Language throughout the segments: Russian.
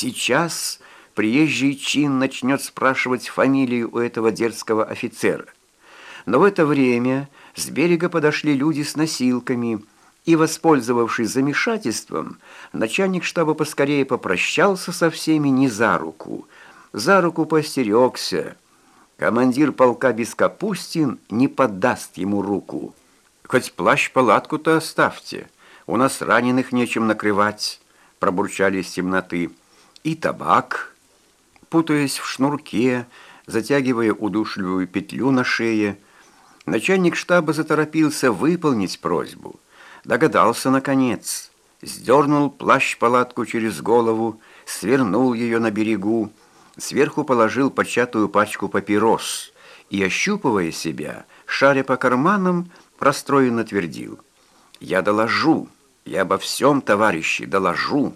Сейчас приезжий чин начнет спрашивать фамилию у этого дерзкого офицера. Но в это время с берега подошли люди с носилками, и, воспользовавшись замешательством, начальник штаба поскорее попрощался со всеми не за руку. За руку постерегся. Командир полка Бескапустин не поддаст ему руку. «Хоть плащ-палатку-то оставьте, у нас раненых нечем накрывать», пробурчали из темноты. «И табак». Путаясь в шнурке, затягивая удушливую петлю на шее, начальник штаба заторопился выполнить просьбу. Догадался, наконец. Сдернул плащ-палатку через голову, свернул ее на берегу, сверху положил початую пачку папирос и, ощупывая себя, шаря по карманам, расстроенно твердил. «Я доложу, я обо всем, товарищи, доложу».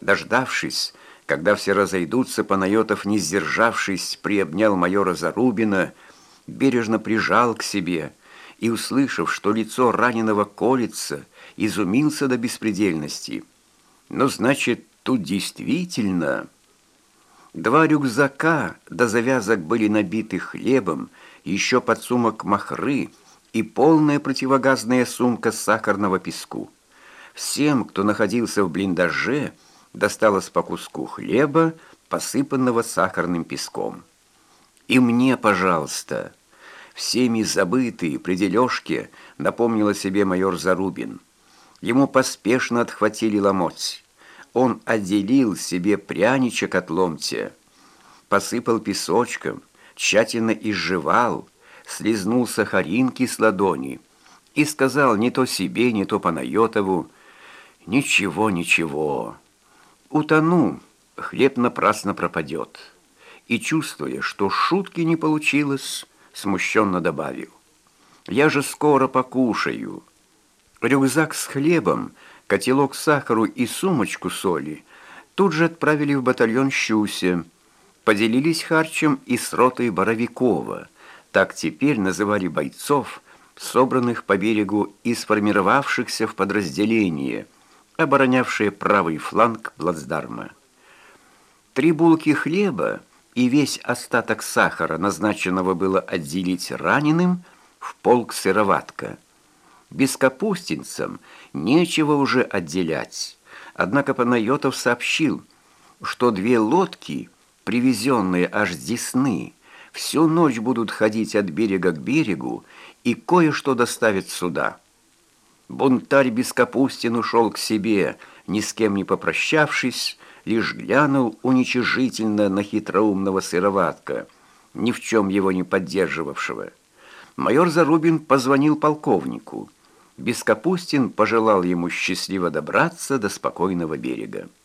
Дождавшись, когда все разойдутся, Панайотов, не сдержавшись, приобнял майора Зарубина, бережно прижал к себе и, услышав, что лицо раненого колется, изумился до беспредельности. «Ну, значит, тут действительно...» Два рюкзака до завязок были набиты хлебом, еще подсумок махры и полная противогазная сумка сахарного песку. Всем, кто находился в блиндаже, досталось по куску хлеба, посыпанного сахарным песком. «И мне, пожалуйста!» Всеми забытые при дележке напомнил о себе майор Зарубин. Ему поспешно отхватили ломоть. Он отделил себе пряничек от ломтя, посыпал песочком, тщательно изживал, слезнул сахаринки с ладони и сказал не то себе, не то Панайотову, «Ничего, ничего, утону, хлеб напрасно пропадет». И, чувствуя, что шутки не получилось, смущенно добавил. «Я же скоро покушаю». Рюкзак с хлебом, котелок сахару и сумочку соли тут же отправили в батальон Щуся, поделились харчем и с ротой Боровикова, так теперь называли бойцов, собранных по берегу и сформировавшихся в подразделение, оборонявшие правый фланг плацдарма. Три булки хлеба и весь остаток сахара, назначенного было отделить раненым, в полк сыроватка. Бескапустинцам нечего уже отделять. Однако Панайотов сообщил, что две лодки, привезенные аж с Десны, всю ночь будут ходить от берега к берегу и кое-что доставят сюда. Бунтарь Бескапустин ушел к себе, ни с кем не попрощавшись, лишь глянул уничижительно на хитроумного сыроватка, ни в чем его не поддерживавшего. Майор Зарубин позвонил полковнику. Бескапустин пожелал ему счастливо добраться до спокойного берега.